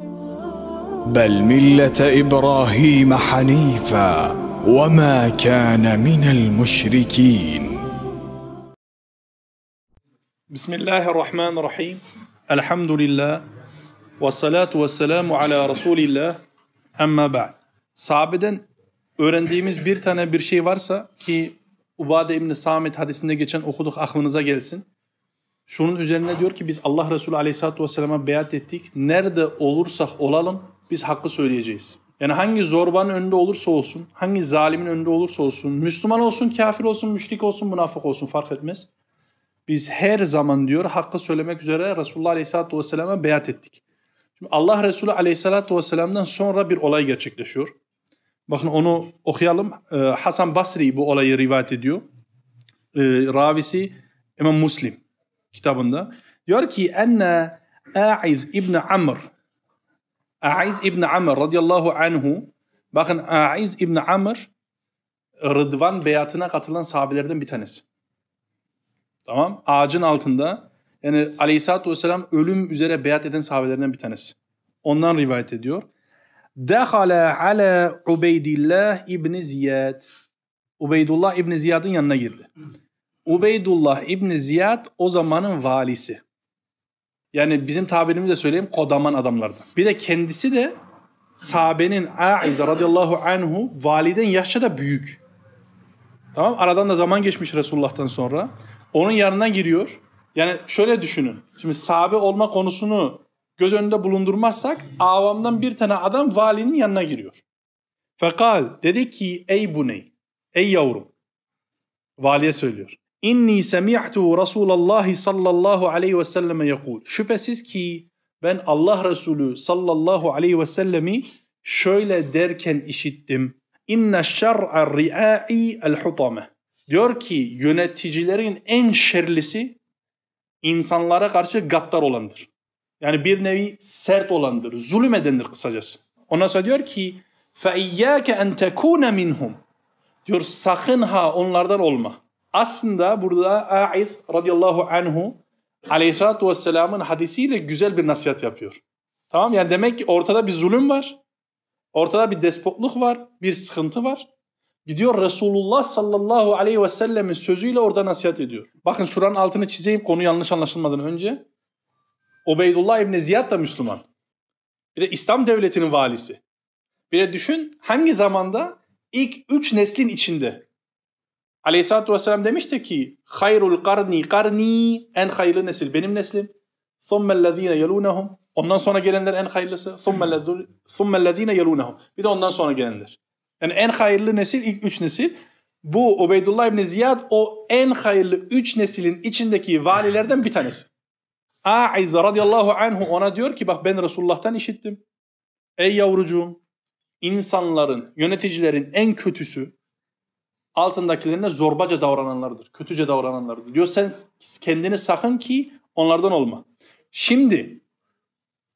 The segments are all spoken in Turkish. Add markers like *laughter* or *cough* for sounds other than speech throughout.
بل ملة إبراهيم حنيفا وما كان من المشركين. بسم الله الرحمن الرحيم. الحمد لله والصلاة والسلام على رسول الله. أما بعد sahabeden öğrendiğimiz bir tane bir şey varsa ki Ubade İbni Samit hadisinde geçen okuduk aklınıza gelsin. Şunun üzerine diyor ki biz Allah Resulü Aleyhisselatü Vesselam'a beyat ettik. Nerede olursak olalım biz hakkı söyleyeceğiz. Yani hangi zorbanın önünde olursa olsun, hangi zalimin önünde olursa olsun, Müslüman olsun, kafir olsun, müşrik olsun, münafık olsun fark etmez. Biz her zaman diyor hakkı söylemek üzere Resulullah Aleyhisselatü Vesselam'a beyat ettik. Şimdi Allah Resulü Aleyhisselatü Vesselam'dan sonra bir olay gerçekleşiyor. Bakın onu okuyalım. Ee, Hasan Basri bu olayı rivayet ediyor. Ee, ravisi İmam Muslim kitabında. Diyor ki enne A'iz İbni Amr A'iz İbni Amr radıyallahu anhu bakın A'iz İbni Amr Rıdvan beyatına katılan sahabelerden bir tanesi. Tamam. Ağacın altında yani aleyhissalatü vesselam ölüm üzere beyat eden sahabelerden bir tanesi. Ondan rivayet ediyor. Dehale ala Ubeydillah İbni Ziyad. Ubeydullah İbni Ziyad'ın yanına girdi. Ubeydullah İbni Ziyad o zamanın valisi. Yani bizim tabirimizle söyleyeyim kodaman adamlardan. Bir de kendisi de sahabenin Aiz radıyallahu anhu validen yaşça da büyük. Tamam aradan da zaman geçmiş Resulullah'tan sonra. Onun yanına giriyor. Yani şöyle düşünün. Şimdi sahabe olma konusunu göz önünde bulundurmazsak avamdan bir tane adam valinin yanına giriyor. Fekal dedi ki ey buney, ey yavrum. Valiye söylüyor. İnni semi'tu Resulallah sallallahu aleyhi ve selleme yekul. Şüphesiz ki ben Allah Resulü sallallahu aleyhi ve sellemi şöyle derken işittim. İnne şer'a ri'a'i el hutame. Diyor ki yöneticilerin en şerlisi insanlara karşı gaddar olandır. Yani bir nevi sert olandır, zulüm edendir kısacası. Ondan sonra diyor ki فَاِيَّاكَ اَنْ تَكُونَ minhum. Diyor sakın ha onlardan olma. Aslında burada Aiz radıyallahu anhu aleyhissalatü vesselamın hadisiyle güzel bir nasihat yapıyor. Tamam yani demek ki ortada bir zulüm var. Ortada bir despotluk var, bir sıkıntı var. Gidiyor Resulullah sallallahu aleyhi ve sellemin sözüyle orada nasihat ediyor. Bakın şuranın altını çizeyim konu yanlış anlaşılmadan önce. Ubeydullah İbni Ziyad da Müslüman. Bir de İslam devletinin valisi. Bir de düşün hangi zamanda ilk üç neslin içinde. Aleyhisselatü Vesselam demişti ki hayrul karni karni en hayırlı nesil benim neslim. Thummellezine yelunehum. Ondan sonra gelenler en hayırlısı. Thummellezine yelunehum. Bir de ondan sonra gelenler. Yani en hayırlı nesil ilk üç nesil. Bu Ubeydullah İbni Ziyad o en hayırlı üç neslin içindeki valilerden bir tanesi. *laughs* Aiz radıyallahu anhu ona diyor ki bak ben Resulullah'tan işittim. Ey yavrucuğum insanların, yöneticilerin en kötüsü altındakilerine zorbaca davrananlardır. Kötüce davrananlardır. Diyor sen kendini sakın ki onlardan olma. Şimdi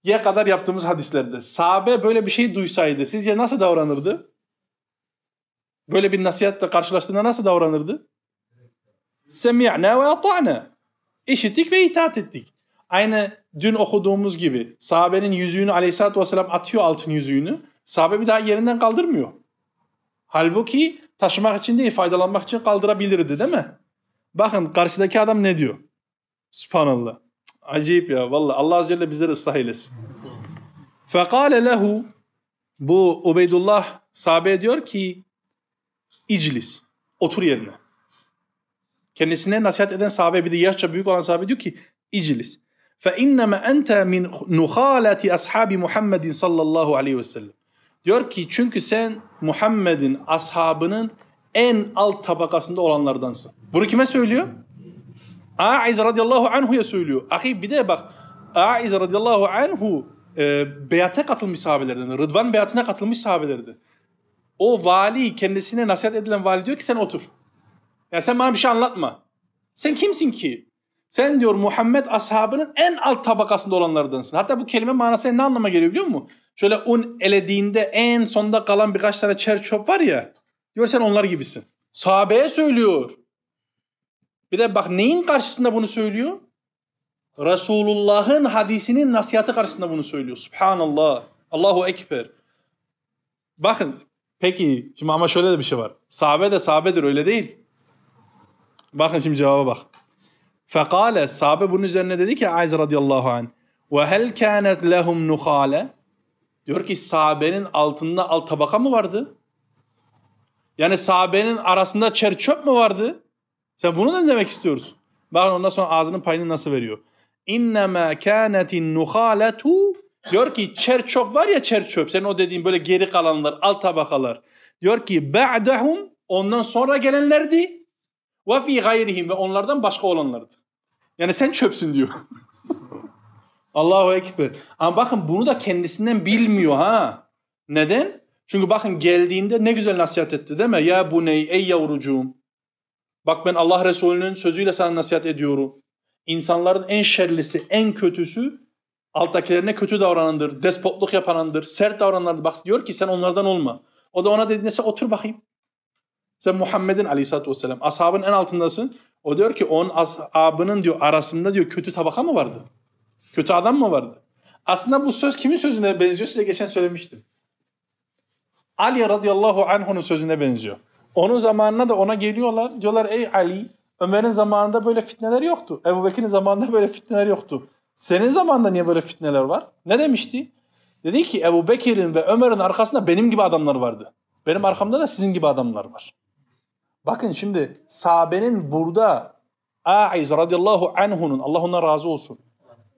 ya kadar yaptığımız hadislerde sahabe böyle bir şey duysaydı sizce nasıl davranırdı? Böyle bir nasihatle karşılaştığında nasıl davranırdı? Semi'na ve ata'na. İşittik ve itaat ettik. Aynı dün okuduğumuz gibi sahabenin yüzüğünü aleyhissalatü vesselam atıyor altın yüzüğünü. Sahabe bir daha yerinden kaldırmıyor. Halbuki taşımak için değil faydalanmak için kaldırabilirdi değil mi? Bakın karşıdaki adam ne diyor? Subhanallah. Acayip ya vallahi Allah Azze ve Celle bizleri ıslah eylesin. Fekale lehu bu Ubeydullah sahabe diyor ki iclis otur yerine. Kendisine nasihat eden sahabe bir de yaşça büyük olan sahabe diyor ki iclis. Fe inneme ente min nuhalati ashabi Muhammedin sallallahu aleyhi ve sellem. Diyor ki çünkü sen Muhammed'in ashabının en alt tabakasında olanlardansın. Bunu kime söylüyor? Aiz radıyallahu anhu'ya söylüyor. Ahi bir de bak Aiz radıyallahu anhu e, beyate katılmış sahabelerden. Rıdvan beyatına katılmış sahabelerden. O vali kendisine nasihat edilen vali diyor ki sen otur. Ya sen bana bir şey anlatma. Sen kimsin ki? Sen diyor Muhammed ashabının en alt tabakasında olanlardansın. Hatta bu kelime manası ne anlama geliyor biliyor musun? Şöyle un elediğinde en sonda kalan birkaç tane çer çöp var ya. Diyor sen onlar gibisin. Sahabeye söylüyor. Bir de bak neyin karşısında bunu söylüyor? Resulullah'ın hadisinin nasihatı karşısında bunu söylüyor. Subhanallah. Allahu Ekber. Bakın peki şimdi ama şöyle de bir şey var. Sahabe de sahabedir öyle değil. Bakın şimdi cevaba bak. Fekale sahabe bunun üzerine dedi ki Aiz radıyallahu anh ve hel kânet lehum nuhale diyor ki sahabenin altında alt tabaka mı vardı? Yani sahabenin arasında çer çöp mü vardı? Sen bunu da demek istiyorsun. Bakın ondan sonra ağzının payını nasıl veriyor. İnnemâ kânetin nuhâletu diyor ki çer çöp var ya çer çöp. Senin o dediğin böyle geri kalanlar, alt tabakalar. Diyor ki ba'dahum ondan sonra gelenlerdi. Ve fi gayrihim ve onlardan başka olanlardı. Yani sen çöpsün diyor. *laughs* Allahu Ekber. Ama bakın bunu da kendisinden bilmiyor ha. Neden? Çünkü bakın geldiğinde ne güzel nasihat etti değil mi? Ya bu ney ey yavrucuğum. Bak ben Allah Resulü'nün sözüyle sana nasihat ediyorum. İnsanların en şerlisi, en kötüsü alttakilerine kötü davranandır, despotluk yapanandır, sert davrananlardır. Bak diyor ki sen onlardan olma. O da ona dedi neyse otur bakayım. Sen Muhammed'in aleyhissalatü vesselam ashabın en altındasın. O diyor ki onun ashabının diyor arasında diyor kötü tabaka mı vardı? Kötü adam mı vardı? Aslında bu söz kimin sözüne benziyor? Size geçen söylemiştim. Ali radıyallahu anh'un sözüne benziyor. Onun zamanında da ona geliyorlar. Diyorlar ey Ali Ömer'in zamanında böyle fitneler yoktu. Ebu Bekir'in zamanında böyle fitneler yoktu. Senin zamanında niye böyle fitneler var? Ne demişti? Dedi ki Ebu Bekir'in ve Ömer'in arkasında benim gibi adamlar vardı. Benim arkamda da sizin gibi adamlar var. Bakın şimdi sahabenin burada Aiz radıyallahu anhu'nun Allah ondan razı olsun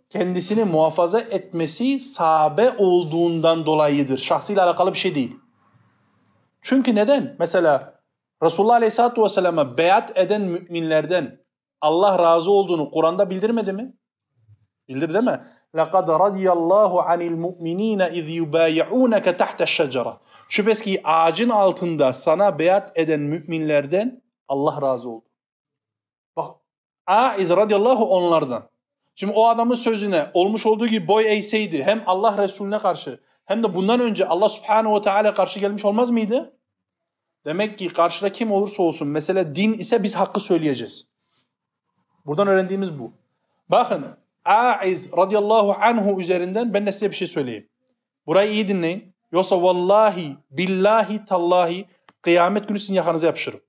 kendisini muhafaza etmesi sahabe olduğundan dolayıdır. Şahsıyla alakalı bir şey değil. Çünkü neden? Mesela Resulullah Aleyhisselatü Vesselam'a beyat eden müminlerden Allah razı olduğunu Kur'an'da bildirmedi mi? Bildir değil mi? لَقَدْ رَضِيَ اللّٰهُ عَنِ الْمُؤْمِنِينَ اِذْ يُبَايِعُونَكَ تَحْتَ الشَّجَرَةِ Şüphesiz ki ağacın altında sana beyat eden müminlerden Allah razı oldu. Bak Aiz radıyallahu onlardan. Şimdi o adamın sözüne olmuş olduğu gibi boy eğseydi hem Allah Resulüne karşı hem de bundan önce Allah Subhanahu ve Teala karşı gelmiş olmaz mıydı? Demek ki karşıda kim olursa olsun mesele din ise biz hakkı söyleyeceğiz. Buradan öğrendiğimiz bu. Bakın Aiz radıyallahu anhu üzerinden ben de size bir şey söyleyeyim. Burayı iyi dinleyin. Yoksa vallahi billahi tallahi kıyamet günü sizin yakanıza yapışırım.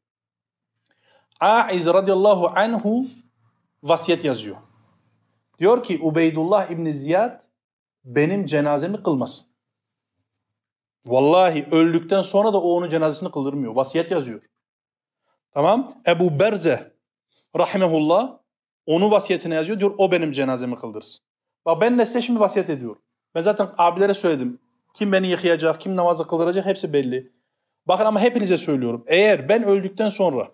Aiz radıyallahu anhu vasiyet yazıyor. Diyor ki Ubeydullah İbni Ziyad benim cenazemi kılmasın. Vallahi öldükten sonra da o onun cenazesini kıldırmıyor. Vasiyet yazıyor. Tamam. Ebu Berze rahimehullah onu vasiyetine yazıyor. Diyor o benim cenazemi kıldırsın. Bak ben de size şimdi vasiyet ediyorum. Ben zaten abilere söyledim. Kim beni yıkayacak, kim namazı kıldıracak hepsi belli. Bakın ama hepinize söylüyorum. Eğer ben öldükten sonra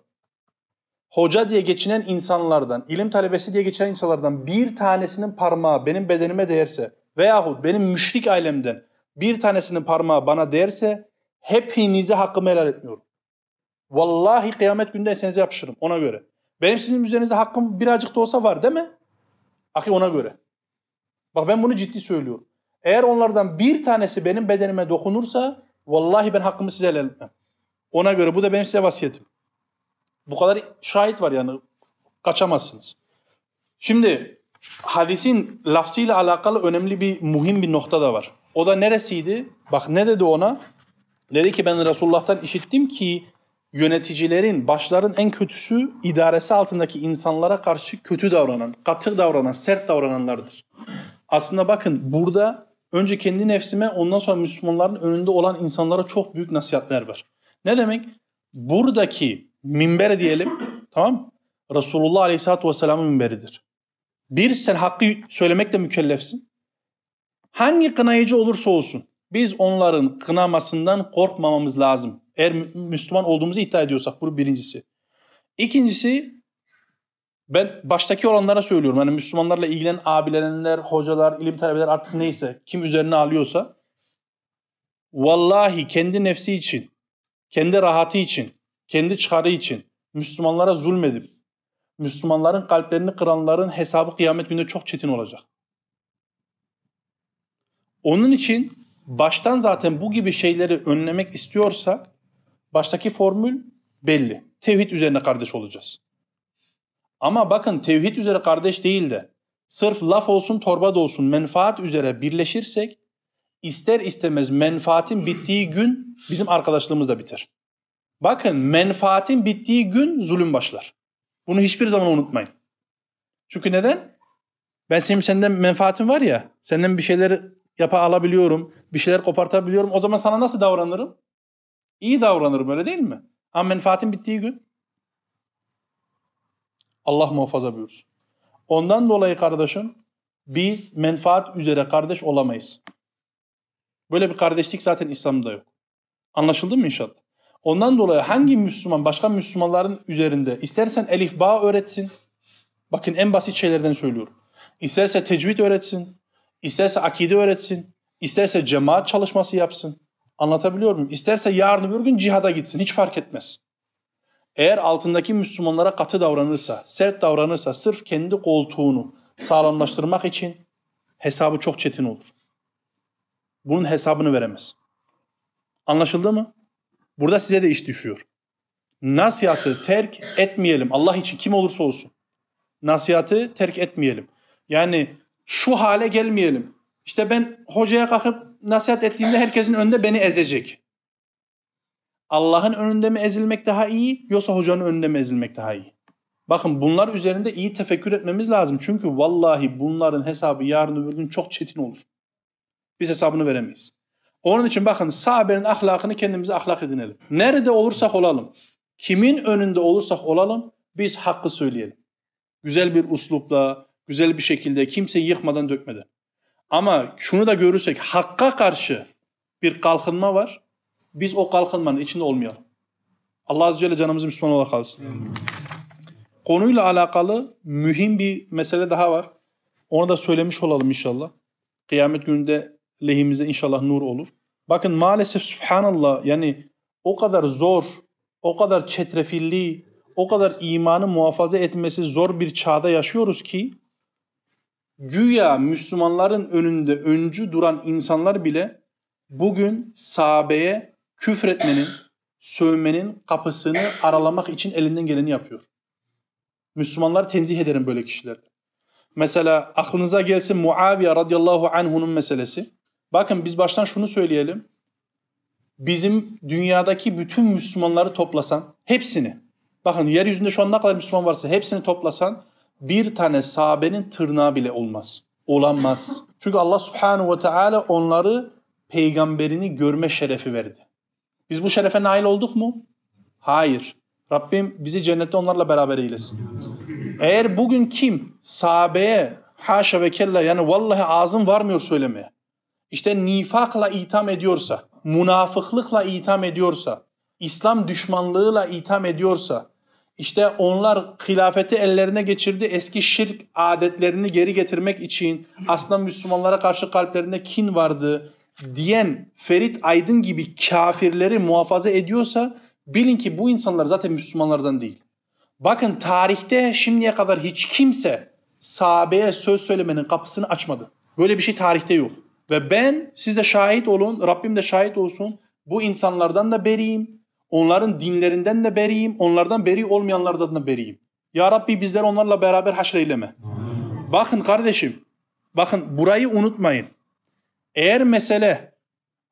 hoca diye geçinen insanlardan, ilim talebesi diye geçinen insanlardan bir tanesinin parmağı benim bedenime değerse veyahut benim müşrik ailemden bir tanesinin parmağı bana değerse hepinize hakkımı helal etmiyorum. Vallahi kıyamet günde ensenize yapışırım ona göre. Benim sizin üzerinizde hakkım birazcık da olsa var değil mi? Ahi ona göre. Bak ben bunu ciddi söylüyorum. Eğer onlardan bir tanesi benim bedenime dokunursa vallahi ben hakkımı size helal etmem. Ona göre bu da benim size vasiyetim. Bu kadar şahit var yani kaçamazsınız. Şimdi hadisin lafzıyla alakalı önemli bir muhim bir nokta da var. O da neresiydi? Bak ne dedi ona? Dedi ki ben Resulullah'tan işittim ki yöneticilerin, başların en kötüsü idaresi altındaki insanlara karşı kötü davranan, katı davranan, sert davrananlardır. Aslında bakın burada önce kendi nefsime ondan sonra Müslümanların önünde olan insanlara çok büyük nasihatler var. Ne demek? Buradaki minber diyelim tamam Resulullah Aleyhisselatü Vesselam'ın minberidir. Bir sen hakkı söylemekle mükellefsin. Hangi kınayıcı olursa olsun biz onların kınamasından korkmamamız lazım. Eğer Müslüman olduğumuzu iddia ediyorsak bu birincisi. İkincisi ben baştaki olanlara söylüyorum. Hani Müslümanlarla ilgilenen abilenenler, hocalar, ilim talebeler artık neyse kim üzerine alıyorsa vallahi kendi nefsi için, kendi rahatı için, kendi çıkarı için Müslümanlara zulmedip Müslümanların kalplerini kıranların hesabı kıyamet günde çok çetin olacak. Onun için baştan zaten bu gibi şeyleri önlemek istiyorsak baştaki formül belli. Tevhid üzerine kardeş olacağız. Ama bakın tevhid üzere kardeş değil de sırf laf olsun torba da olsun menfaat üzere birleşirsek ister istemez menfaatin bittiği gün bizim arkadaşlığımız da biter. Bakın menfaatin bittiği gün zulüm başlar. Bunu hiçbir zaman unutmayın. Çünkü neden? Ben senin senden menfaatim var ya, senden bir şeyler yapa alabiliyorum, bir şeyler kopartabiliyorum. O zaman sana nasıl davranırım? İyi davranırım öyle değil mi? Ama menfaatin bittiği gün Allah muhafaza buyursun. Ondan dolayı kardeşim biz menfaat üzere kardeş olamayız. Böyle bir kardeşlik zaten İslam'da yok. Anlaşıldı mı inşallah? Ondan dolayı hangi Müslüman başka Müslümanların üzerinde istersen elif bağ öğretsin. Bakın en basit şeylerden söylüyorum. İsterse tecvid öğretsin, isterse akide öğretsin, isterse cemaat çalışması yapsın. Anlatabiliyor muyum? İsterse yarın bir gün cihada gitsin. Hiç fark etmez. Eğer altındaki Müslümanlara katı davranırsa, sert davranırsa sırf kendi koltuğunu sağlamlaştırmak için hesabı çok çetin olur. Bunun hesabını veremez. Anlaşıldı mı? Burada size de iş düşüyor. Nasihatı terk etmeyelim. Allah için kim olursa olsun. Nasihatı terk etmeyelim. Yani şu hale gelmeyelim. İşte ben hocaya kalkıp nasihat ettiğimde herkesin önünde beni ezecek. Allah'ın önünde mi ezilmek daha iyi yoksa hocanın önünde mi ezilmek daha iyi? Bakın bunlar üzerinde iyi tefekkür etmemiz lazım. Çünkü vallahi bunların hesabı yarın öbür gün çok çetin olur. Biz hesabını veremeyiz. Onun için bakın sahabenin ahlakını kendimize ahlak edinelim. Nerede olursak olalım, kimin önünde olursak olalım biz hakkı söyleyelim. Güzel bir uslupla, güzel bir şekilde kimseyi yıkmadan dökmeden. Ama şunu da görürsek hakka karşı bir kalkınma var. Biz o kalkınmanın içinde olmayalım. Allah Azze ve Celle canımızı Müslüman olarak kalsın. Konuyla alakalı mühim bir mesele daha var. Onu da söylemiş olalım inşallah. Kıyamet gününde lehimize inşallah nur olur. Bakın maalesef subhanallah yani o kadar zor, o kadar çetrefilli, o kadar imanı muhafaza etmesi zor bir çağda yaşıyoruz ki güya Müslümanların önünde öncü duran insanlar bile bugün sahabeye küfretmenin, sövmenin kapısını aralamak için elinden geleni yapıyor. Müslümanlar tenzih ederim böyle kişilerden. Mesela aklınıza gelsin Muaviye radıyallahu anh'unun meselesi. Bakın biz baştan şunu söyleyelim. Bizim dünyadaki bütün Müslümanları toplasan, hepsini, bakın yeryüzünde şu an ne kadar Müslüman varsa hepsini toplasan bir tane sahabenin tırnağı bile olmaz. Olamaz. *laughs* Çünkü Allah subhanahu ve teala onları peygamberini görme şerefi verdi. Biz bu şerefe nail olduk mu? Hayır. Rabbim bizi cennette onlarla beraber eylesin. Eğer bugün kim sahabeye haşa ve kella yani vallahi ağzım varmıyor söylemeye. İşte nifakla itham ediyorsa, münafıklıkla itham ediyorsa, İslam düşmanlığıyla itham ediyorsa, işte onlar hilafeti ellerine geçirdi eski şirk adetlerini geri getirmek için aslında Müslümanlara karşı kalplerinde kin vardı diyen Ferit Aydın gibi kafirleri muhafaza ediyorsa bilin ki bu insanlar zaten Müslümanlardan değil. Bakın tarihte şimdiye kadar hiç kimse sahabeye söz söylemenin kapısını açmadı. Böyle bir şey tarihte yok. Ve ben siz de şahit olun, Rabbim de şahit olsun. Bu insanlardan da beriyim. Onların dinlerinden de beriyim. Onlardan beri olmayanlardan da beriyim. Ya Rabbi bizler onlarla beraber haşreyleme. Bakın kardeşim, bakın burayı unutmayın. Eğer mesele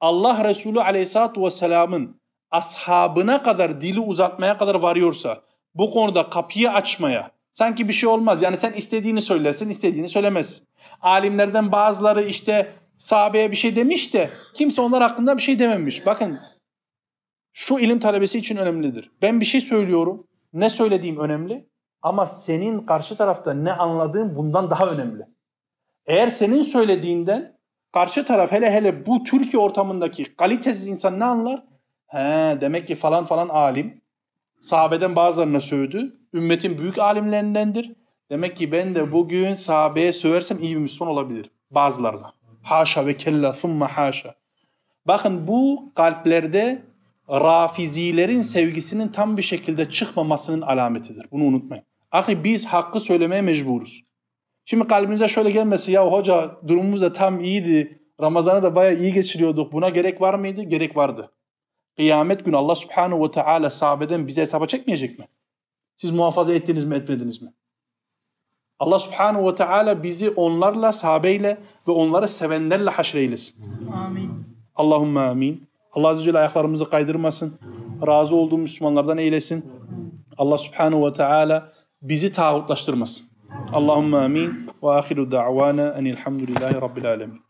Allah Resulü Aleyhisselatü Vesselam'ın ashabına kadar dili uzatmaya kadar varıyorsa bu konuda kapıyı açmaya sanki bir şey olmaz. Yani sen istediğini söylersin, istediğini söylemezsin. Alimlerden bazıları işte sahabeye bir şey demiş de kimse onlar hakkında bir şey dememiş. Bakın şu ilim talebesi için önemlidir. Ben bir şey söylüyorum. Ne söylediğim önemli. Ama senin karşı tarafta ne anladığın bundan daha önemli. Eğer senin söylediğinden karşı taraf hele hele bu Türkiye ortamındaki kalitesiz insan ne anlar? He demek ki falan falan alim. Sahabeden bazılarına sövdü. Ümmetin büyük alimlerindendir. Demek ki ben de bugün sahabeye söversem iyi bir Müslüman olabilir. Bazılarına. Haşa ve kella thumma haşa. Bakın bu kalplerde rafizilerin sevgisinin tam bir şekilde çıkmamasının alametidir. Bunu unutmayın. Ahi biz hakkı söylemeye mecburuz. Şimdi kalbinize şöyle gelmesi ya hoca durumumuz da tam iyiydi. Ramazan'ı da bayağı iyi geçiriyorduk. Buna gerek var mıydı? Gerek vardı. Kıyamet günü Allah subhanahu ve teala sahabeden bize hesaba çekmeyecek mi? Siz muhafaza ettiniz mi etmediniz mi? Allah subhanahu ve teala bizi onlarla, sahabeyle ve onları sevenlerle haşreylesin. Amin. Allahümme amin. Allah Azze ve Celle ayaklarımızı kaydırmasın. Razı olduğu Müslümanlardan eylesin. Allah subhanahu ve teala bizi tağutlaştırmasın. Allahümme amin. Ve ahiru da'vana enilhamdülillahi rabbil alemin.